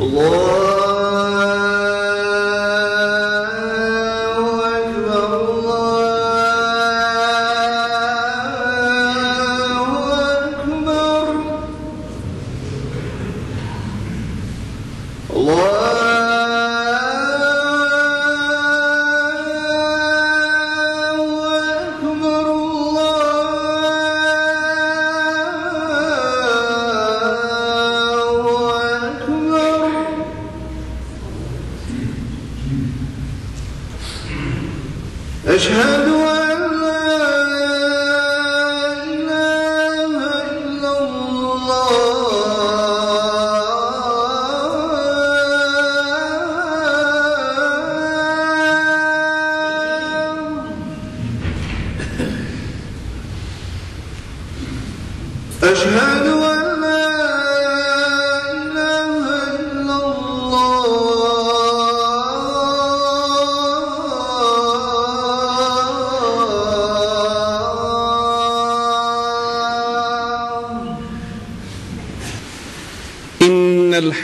Lord.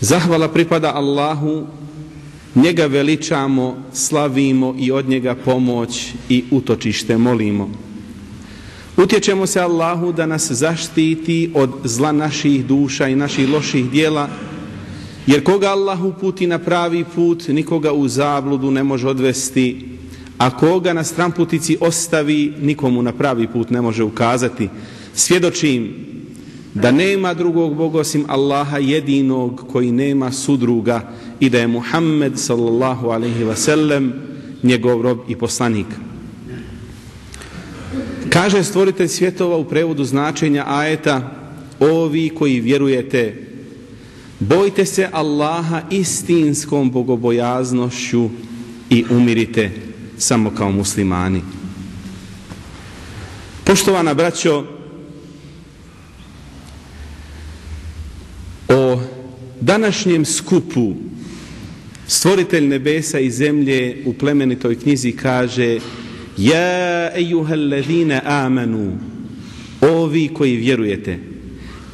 Zahvala pripada Allahu, njega veličamo, slavimo i od njega pomoć i utočište molimo. Utječemo se Allahu da nas zaštiti od zla naših duša i naših loših dijela, jer koga Allah uputi na pravi put, nikoga u zabludu ne može odvesti, a koga na stramputici ostavi, nikomu na pravi put ne može ukazati. Svjedočim da nema drugog Boga osim Allaha jedinog koji nema sudruga i da je Muhammed sallallahu alaihi wa sellem njegov rob i poslanik. Kaže stvoritelj svjetova u prevodu značenja ajeta Ovi koji vjerujete Bojte se Allaha istinskom bogobojaznošću i umirite samo kao muslimani. Poštovana braćo, o današnjem skupu stvoritelj nebesa i zemlje u plemenitoj knjizi kaže Ja ejuhalladine amanu Ovi koji vjerujete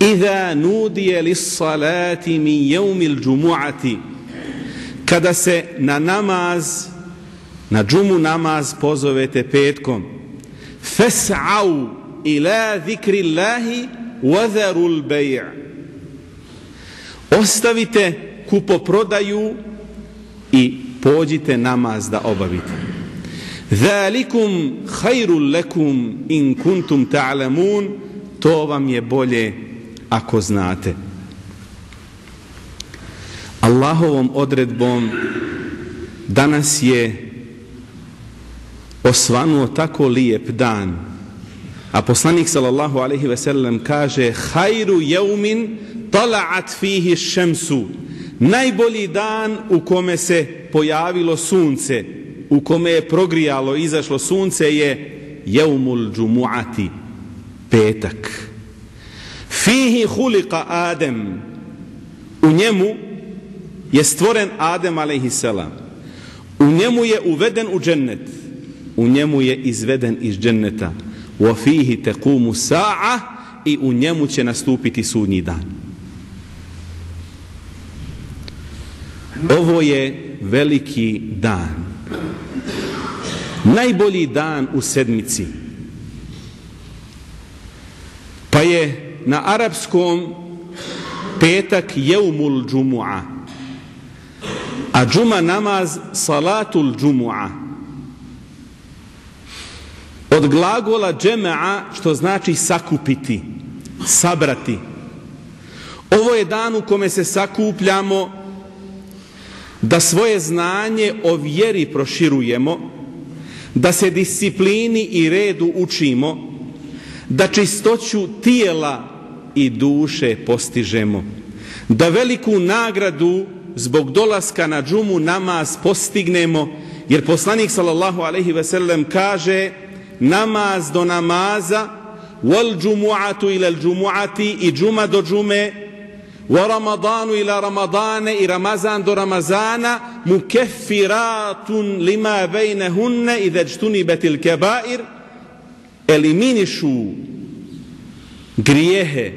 Iza nudije lis salati min jeumil džumu'ati Kada se na namaz Na džumu namaz pozovete petkom Fes'au ila zikri Allahi Wadharul bay'a Ostavite kupoprodaju i pođite namaz da obavite. Zalikum khairul lakum in kuntum ta'lamun to vam je bolje ako znate Allahovom odredbom danas je osvanuo tako lijep dan A poslanik sallallahu alaihi ve sellem kaže hajru jeumin tala'at fihi šemsu najbolji dan u kome se pojavilo sunce u kome je progrijalo izašlo sunce je jeumul džumu'ati petak. Fihi hulika Adem u njemu je stvoren Adem a.s. u njemu je uveden u džennet. U njemu je izveden iz dženneta. وَفِيهِ تَقُومُ سَاعَ i u njemu će nastupiti sudnji dan. Ovo je veliki dan. Najbolji dan u sedmici. Pa je na arapskom petak jeumul džumu'a. A džuma namaz salatul džumu'a od glagola džema'a što znači sakupiti sabrati ovo je dan u kome se sakupljamo da svoje znanje o vjeri proširujemo da se disciplini i redu učimo da čistoću tijela i duše postižemo. Da veliku nagradu zbog dolaska na džumu namaz postignemo, jer poslanik sallallahu alaihi ve sellem kaže namaz do namaza, wal džumu'atu ila džumu'ati i džuma do džume, wa ramadanu ila ramadane i ramazan do ramazana, mukeffiratun lima bejnehunne i veđtuni betil kebair, eliminišu grijehe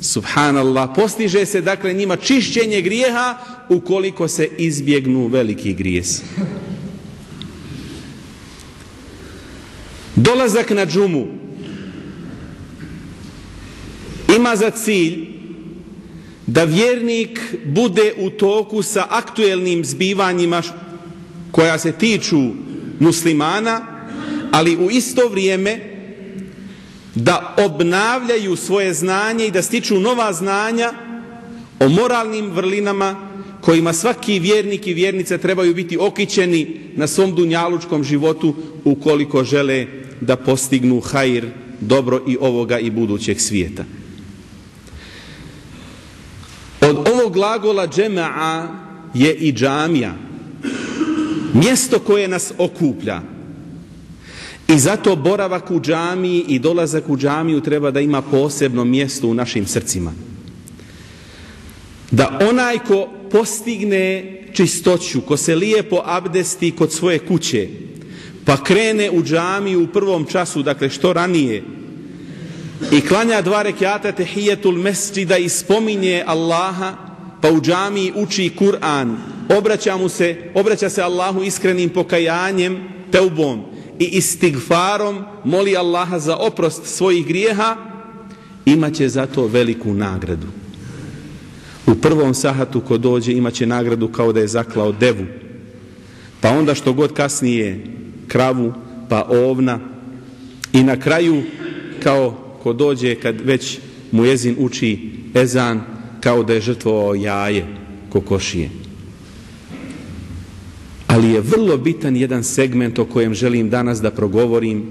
subhanallah postiže se dakle njima čišćenje grijeha ukoliko se izbjegnu veliki grijesi. Dolazak na džumu ima za cilj da vjernik bude u toku sa aktuelnim zbivanjima koja se tiču muslimana ali u isto vrijeme da obnavljaju svoje znanje i da stiču nova znanja o moralnim vrlinama kojima svaki vjernik i vjernica trebaju biti okićeni na svom dunjalučkom životu ukoliko žele da postignu hajr dobro i ovoga i budućeg svijeta. Od ovog glagola džema'a je i džamija. Mjesto koje nas okuplja. I zato boravak u džamiji i dolazak u džamiju treba da ima posebno mjesto u našim srcima. Da onaj ko postigne čistoću, ko se lijepo abdesti kod svoje kuće, pa krene u džamiju u prvom času, dakle što ranije, i klanja dva rekiata tehijetul mesčida i spominje Allaha, pa u džamiji uči Kur'an, obraća, mu se, obraća se Allahu iskrenim pokajanjem, teubom, i istigfarom moli Allaha za oprost svojih grijeha, imaće za to veliku nagradu. U prvom sahatu ko dođe imaće nagradu kao da je zaklao devu. Pa onda što god kasnije kravu, pa ovna. I na kraju kao ko dođe kad već mu jezin uči ezan kao da je žrtvovao jaje kokošije ali je vrlo bitan jedan segment o kojem želim danas da progovorim,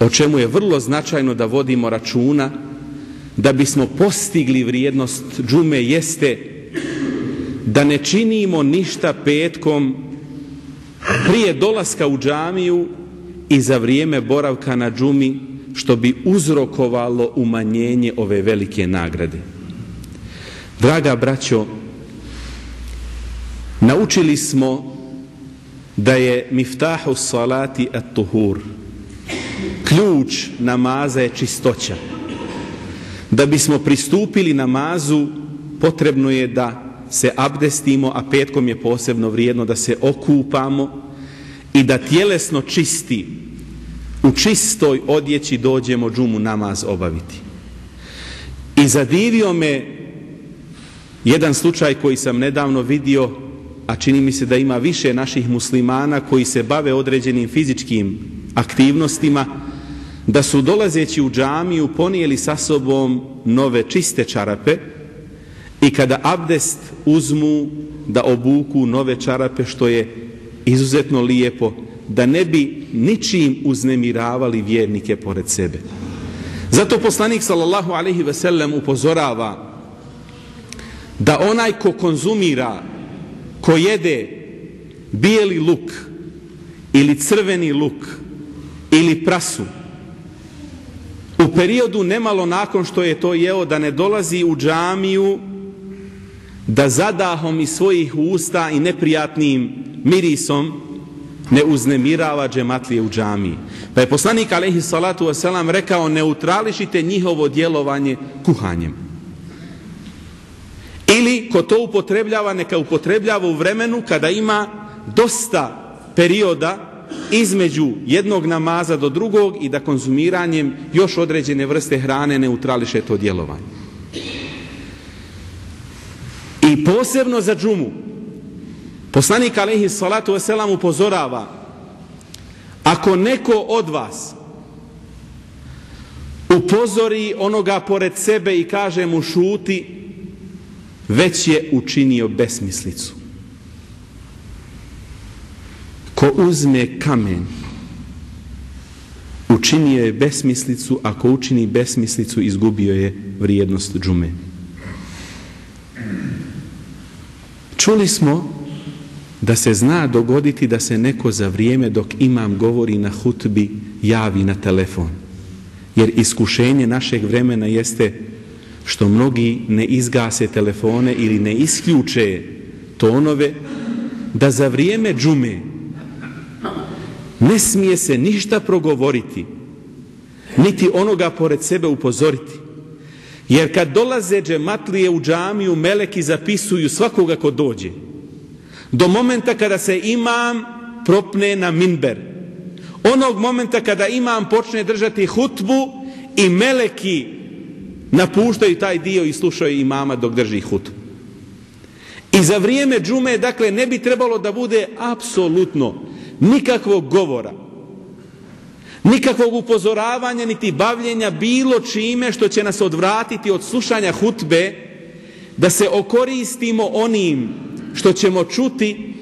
o čemu je vrlo značajno da vodimo računa, da bismo postigli vrijednost džume jeste da ne činimo ništa petkom prije dolaska u džamiju i za vrijeme boravka na džumi što bi uzrokovalo umanjenje ove velike nagrade. Draga braćo, naučili smo da je miftahu salati at tuhur ključ namaza je čistoća da bismo pristupili namazu potrebno je da se abdestimo a petkom je posebno vrijedno da se okupamo i da tjelesno čisti. U čistoj odjeći dođemo džumu namaz obaviti. I zadivio me jedan slučaj koji sam nedavno vidio a čini mi se da ima više naših muslimana koji se bave određenim fizičkim aktivnostima, da su dolazeći u džamiju ponijeli sa sobom nove čiste čarape i kada abdest uzmu da obuku nove čarape što je izuzetno lijepo da ne bi ničim uznemiravali vjernike pored sebe. Zato poslanik sallallahu alaihi ve sellem upozorava da onaj ko konzumira, ko jede bijeli luk ili crveni luk ili prasu u periodu nemalo nakon što je to jeo da ne dolazi u džamiju da zadahom iz svojih usta i neprijatnim mirisom ne uznemirava džematlije u džamiji. Pa je poslanik alaihi salatu wasalam rekao neutrališite njihovo djelovanje kuhanjem. Ili ko to upotrebljava, neka upotrebljava u vremenu kada ima dosta perioda između jednog namaza do drugog i da konzumiranjem još određene vrste hrane neutrališe to djelovanje. I posebno za džumu, poslanik alaihi salatu wasalam upozorava ako neko od vas upozori onoga pored sebe i kaže mu šuti, već je učinio besmislicu. Ko uzme kamen, učinio je besmislicu, ako učini besmislicu, izgubio je vrijednost džume. Čuli smo da se zna dogoditi da se neko za vrijeme dok imam govori na hutbi javi na telefon. Jer iskušenje našeg vremena jeste što mnogi ne izgase telefone ili ne isključe tonove da za vrijeme džume ne smije se ništa progovoriti, niti onoga pored sebe upozoriti. Jer kad dolaze džematlije u džamiju, meleki zapisuju svakoga ko dođe. Do momenta kada se imam propne na minber. Onog momenta kada imam počne držati hutbu i meleki napuštaju taj dio i slušaju imama dok drži hutbu. I za vrijeme džume, dakle, ne bi trebalo da bude apsolutno nikakvog govora, nikakvog upozoravanja, niti bavljenja bilo čime što će nas odvratiti od slušanja hutbe, da se okoristimo onim što ćemo čuti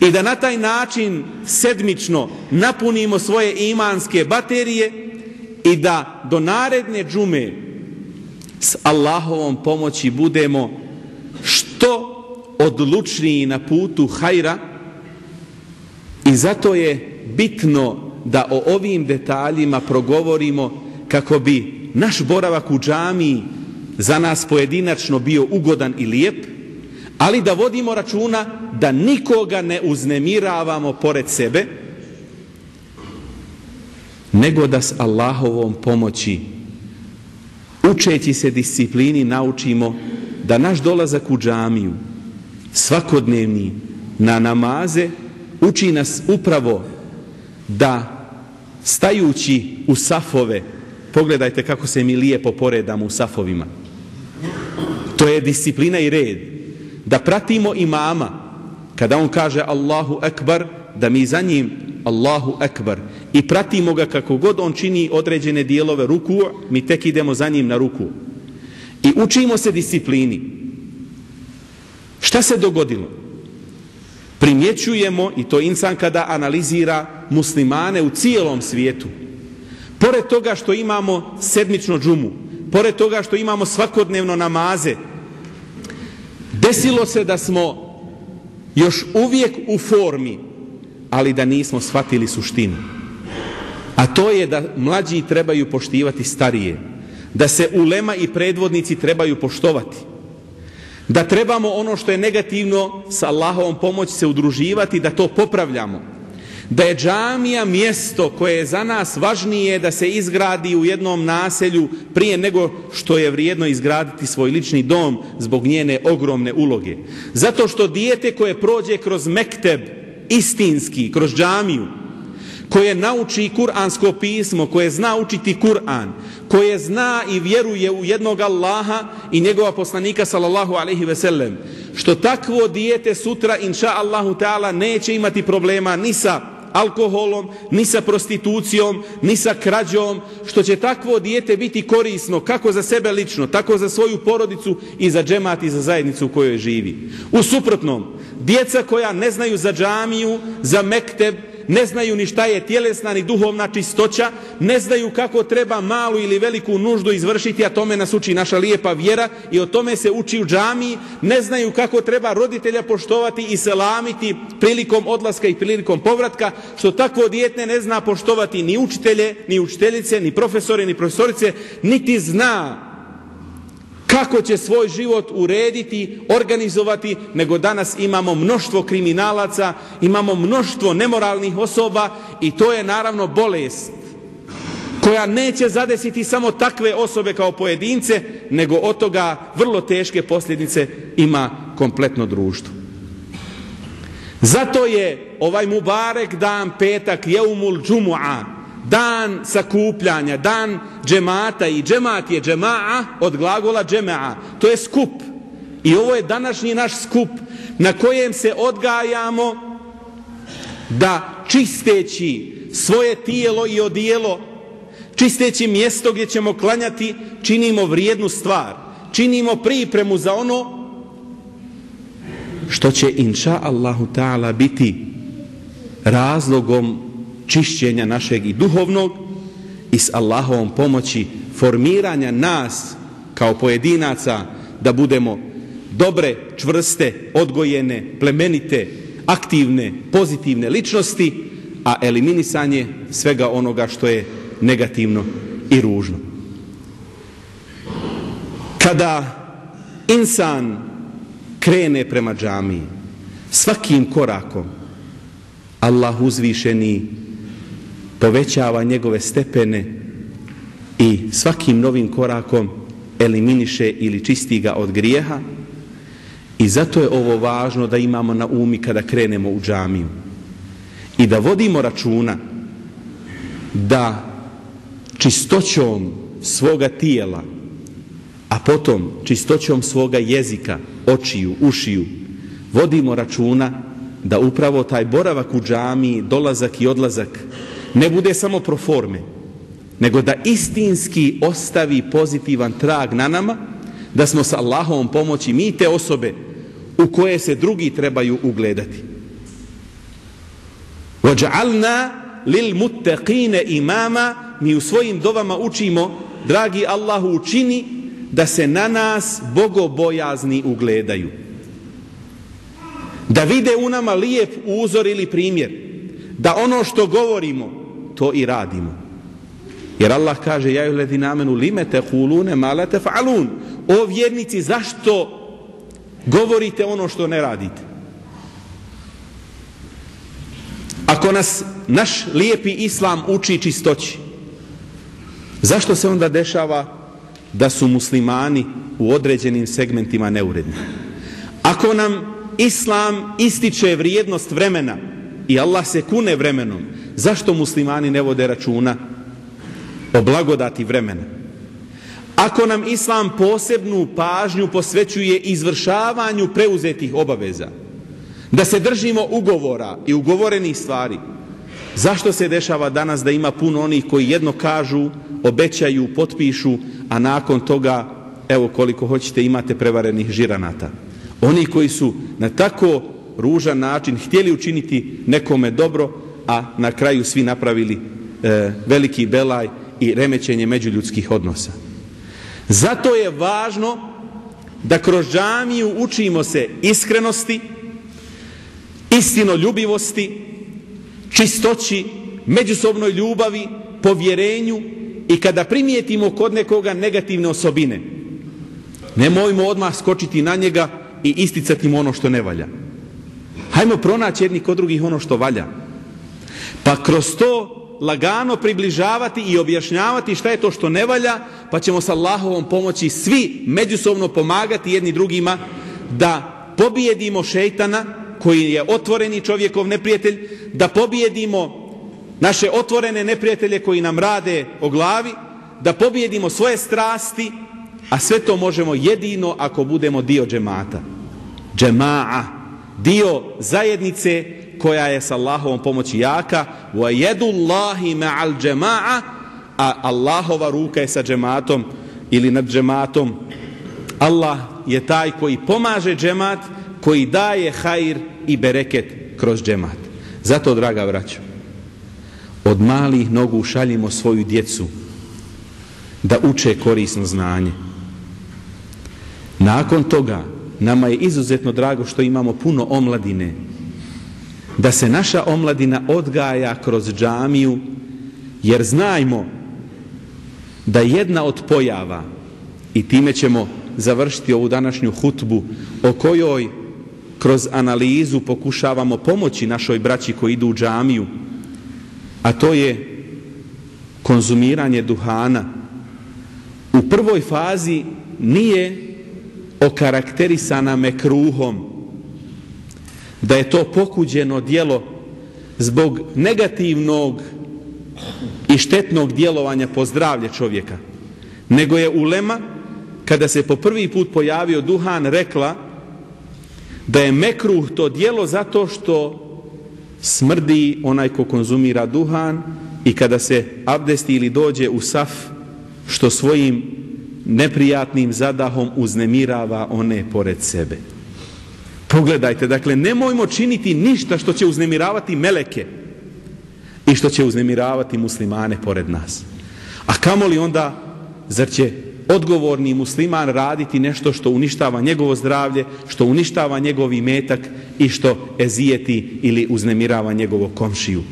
i da na taj način sedmično napunimo svoje imanske baterije i da do naredne džume s Allahovom pomoći budemo što odlučniji na putu hajra, I zato je bitno da o ovim detaljima progovorimo kako bi naš boravak u džamiji za nas pojedinačno bio ugodan i lijep, ali da vodimo računa da nikoga ne uznemiravamo pored sebe, nego da s Allahovom pomoći učeći se disciplini naučimo da naš dolazak u džamiju svakodnevni na namaze uči nas upravo da stajući u safove, pogledajte kako se mi lijepo poredamo u safovima. To je disciplina i red. Da pratimo imama, kada on kaže Allahu Ekbar, da mi za njim Allahu Ekbar i pratimo ga kako god on čini određene dijelove ruku, mi tek idemo za njim na ruku. I učimo se disciplini. Šta se dogodilo? Primjećujemo, i to insan kada analizira muslimane u cijelom svijetu, pored toga što imamo sedmično džumu, pored toga što imamo svakodnevno namaze, desilo se da smo još uvijek u formi, ali da nismo shvatili suštinu. A to je da mlađi trebaju poštivati starije, da se ulema i predvodnici trebaju poštovati, da trebamo ono što je negativno sa Allahovom pomoći se udruživati, da to popravljamo. Da je džamija mjesto koje je za nas važnije da se izgradi u jednom naselju prije nego što je vrijedno izgraditi svoj lični dom zbog njene ogromne uloge. Zato što dijete koje prođe kroz mekteb istinski, kroz džamiju, koje nauči kuransko pismo, koje zna učiti Kur'an, koje zna i vjeruje u jednog Allaha i njegova poslanika sallallahu alaihi ve sellem, što takvo dijete sutra, inša Allahu ta'ala, neće imati problema ni sa alkoholom, ni sa prostitucijom, ni sa krađom, što će takvo dijete biti korisno kako za sebe lično, tako za svoju porodicu i za džemat i za zajednicu u kojoj živi. U suprotnom, djeca koja ne znaju za džamiju, za mekteb, ne znaju ni šta je tjelesna ni duhovna čistoća, ne znaju kako treba malu ili veliku nuždu izvršiti, a tome nas uči naša lijepa vjera i o tome se uči u džamiji, ne znaju kako treba roditelja poštovati i selamiti prilikom odlaska i prilikom povratka, što takvo dijete ne zna poštovati ni učitelje, ni učiteljice, ni profesore, ni profesorice, niti zna kako će svoj život urediti, organizovati, nego danas imamo mnoštvo kriminalaca, imamo mnoštvo nemoralnih osoba i to je naravno bolest koja neće zadesiti samo takve osobe kao pojedince, nego od toga vrlo teške posljedice ima kompletno društvo. Zato je ovaj Mubarek dan petak, jeumul džumu'a, dan sakupljanja, dan džemata i džemat je džema'a od glagola džema'a. To je skup. I ovo je današnji naš skup na kojem se odgajamo da čisteći svoje tijelo i odijelo, čisteći mjesto gdje ćemo klanjati, činimo vrijednu stvar. Činimo pripremu za ono što će inša Allahu ta'ala biti razlogom čišćenja našeg i duhovnog i s Allahovom pomoći formiranja nas kao pojedinaca da budemo dobre, čvrste, odgojene, plemenite, aktivne, pozitivne ličnosti, a eliminisanje svega onoga što je negativno i ružno. Kada insan krene prema džamiji, svakim korakom Allah uzvišeni povećava njegove stepene i svakim novim korakom eliminiše ili čisti ga od grijeha. I zato je ovo važno da imamo na umi kada krenemo u džamiju. I da vodimo računa da čistoćom svoga tijela a potom čistoćom svoga jezika očiju, ušiju vodimo računa da upravo taj boravak u džamiji dolazak i odlazak ne bude samo pro forme, nego da istinski ostavi pozitivan trag na nama, da smo sa Allahovom pomoći mi te osobe u koje se drugi trebaju ugledati. وَجَعَلْنَا لِلْمُتَّقِينَ imama Mi u svojim dovama učimo, dragi Allahu učini, da se na nas bogobojazni ugledaju. Da vide u nama lijep uzor ili primjer. Da ono što govorimo, to i radimo. Jer Allah kaže ja ledi namenu lime te hulune malate fa'alun. O vjernici, zašto govorite ono što ne radite? Ako nas naš lijepi islam uči čistoći, zašto se onda dešava da su muslimani u određenim segmentima neuredni? Ako nam islam ističe vrijednost vremena i Allah se kune vremenom, zašto muslimani ne vode računa o blagodati vremena? Ako nam islam posebnu pažnju posvećuje izvršavanju preuzetih obaveza, da se držimo ugovora i ugovorenih stvari, zašto se dešava danas da ima puno onih koji jedno kažu, obećaju, potpišu, a nakon toga, evo koliko hoćete, imate prevarenih žiranata. Oni koji su na tako ružan način htjeli učiniti nekome dobro, a na kraju svi napravili e, veliki belaj i remećenje međuljudskih odnosa. Zato je važno da kroz džamiju učimo se iskrenosti, istinoljubivosti, čistoći, međusobnoj ljubavi, povjerenju i kada primijetimo kod nekoga negativne osobine, nemojmo odmah skočiti na njega i isticati mu ono što ne valja. Hajmo pronaći jedni kod drugih ono što valja. Pa kroz to lagano približavati i objašnjavati šta je to što ne valja, pa ćemo sa Allahovom pomoći svi međusobno pomagati jedni drugima da pobijedimo šeitana koji je otvoreni čovjekov neprijatelj, da pobijedimo naše otvorene neprijatelje koji nam rade o glavi, da pobijedimo svoje strasti, a sve to možemo jedino ako budemo dio džemata. Džema'a, dio zajednice koja je sa Allahovom pomoći jaka, wa yadullahi ma'al jama'a, a Allahova ruka je sa džematom ili nad džematom. Allah je taj koji pomaže džemat, koji daje hajr i bereket kroz džemat. Zato, draga vraću, od malih nogu šaljimo svoju djecu da uče korisno znanje. Nakon toga nama je izuzetno drago što imamo puno omladine, da se naša omladina odgaja kroz džamiju, jer znajmo da jedna od pojava, i time ćemo završiti ovu današnju hutbu, o kojoj kroz analizu pokušavamo pomoći našoj braći koji idu u džamiju, a to je konzumiranje duhana. U prvoj fazi nije okarakterisana mekruhom, da je to pokuđeno dijelo zbog negativnog i štetnog djelovanja po zdravlje čovjeka, nego je ulema, kada se po prvi put pojavio duhan, rekla da je mekruh to dijelo zato što smrdi onaj ko konzumira duhan i kada se abdesti ili dođe u saf što svojim neprijatnim zadahom uznemirava one pored sebe. Pogledajte, dakle, nemojmo činiti ništa što će uznemiravati meleke i što će uznemiravati muslimane pored nas. A kamo li onda, zar će odgovorni musliman raditi nešto što uništava njegovo zdravlje, što uništava njegovi metak i što ezijeti ili uznemirava njegovo komšiju.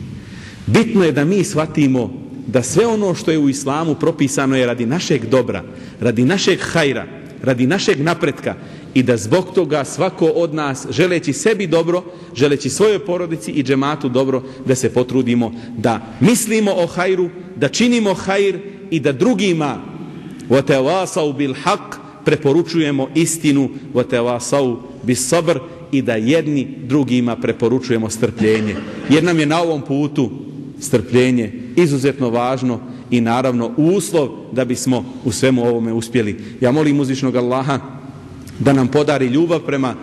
Bitno je da mi shvatimo da sve ono što je u islamu propisano je radi našeg dobra, radi našeg hajra, radi našeg napretka i da zbog toga svako od nas, želeći sebi dobro, želeći svojoj porodici i džematu dobro, da se potrudimo da mislimo o hajru, da činimo hajr i da drugima وَتَوَاسَوْ بِالْحَقِّ preporučujemo istinu وَتَوَاسَوْ بِالصَبْرِ i da jedni drugima preporučujemo strpljenje. Jer nam je na ovom putu strpljenje izuzetno važno i naravno uslov da bismo u svemu ovome uspjeli. Ja molim uzvišnog Allaha da nam podari ljubav prema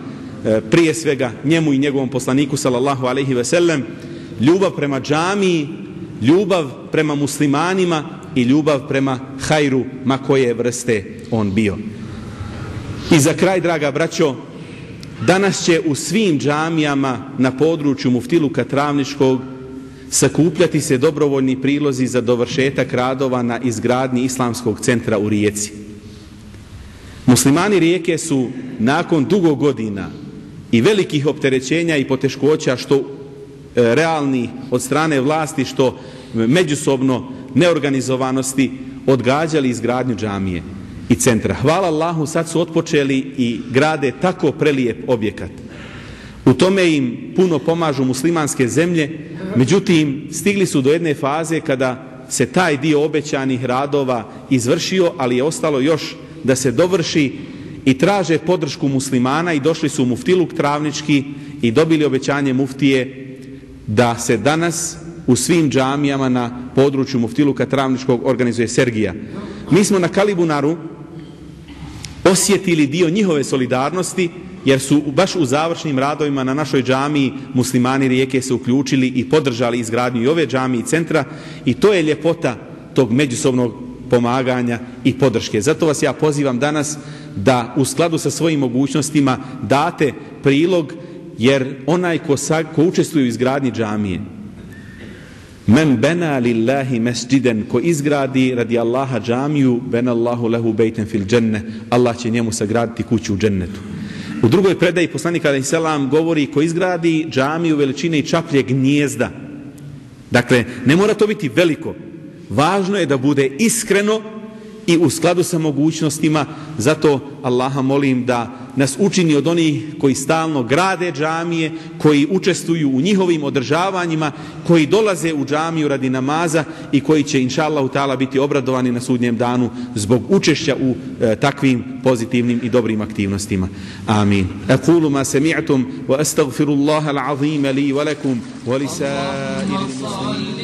e, prije svega njemu i njegovom poslaniku sallallahu alejhi ve sellem, ljubav prema džamiji, ljubav prema muslimanima i ljubav prema hajru ma koje vrste on bio. I za kraj, draga braćo, danas će u svim džamijama na području Muftiluka Travničkog sakupljati se dobrovoljni prilozi za dovršetak radova na izgradnji islamskog centra u Rijeci. Muslimani Rijeke su nakon dugo godina i velikih opterećenja i poteškoća što e, realni od strane vlasti što međusobno neorganizovanosti odgađali izgradnju džamije i centra. Hvala Allahu, sad su otpočeli i grade tako prelijep objekat. U tome im puno pomažu muslimanske zemlje, međutim stigli su do jedne faze kada se taj dio obećanih radova izvršio, ali je ostalo još da se dovrši i traže podršku muslimana i došli su u muftiluk travnički i dobili obećanje muftije da se danas u svim džamijama na području muftiluka travničkog organizuje Sergija. Mi smo na Kalibunaru osjetili dio njihove solidarnosti jer su baš u završnim radovima na našoj džamiji muslimani rijeke se uključili i podržali izgradnju i ove džamije i centra i to je ljepota tog međusobnog pomaganja i podrške. Zato vas ja pozivam danas da u skladu sa svojim mogućnostima date prilog jer onaj ko, sa, ko učestvuje u izgradnji džamije Men bena lillahi mesđiden ko izgradi radi Allaha džamiju ben Allahu lehu bejten fil dženne Allah će njemu sagraditi kuću u džennetu. U drugoj predaji poslanika alaih selam govori ko izgradi džamiju veličine i čaplje gnjezda. Dakle, ne mora to biti veliko. Važno je da bude iskreno i u skladu sa mogućnostima. Zato Allaha molim da nas učini od onih koji stalno grade džamije, koji učestvuju u njihovim održavanjima, koji dolaze u džamiju radi namaza i koji će, inša Allah, ta'ala, biti obradovani na sudnjem danu zbog učešća u e, takvim pozitivnim i dobrim aktivnostima. Amin. Aqulu ma sami'tum wa astaghfirullaha al-azim li wa lakum wa li sa'ilil muslimin.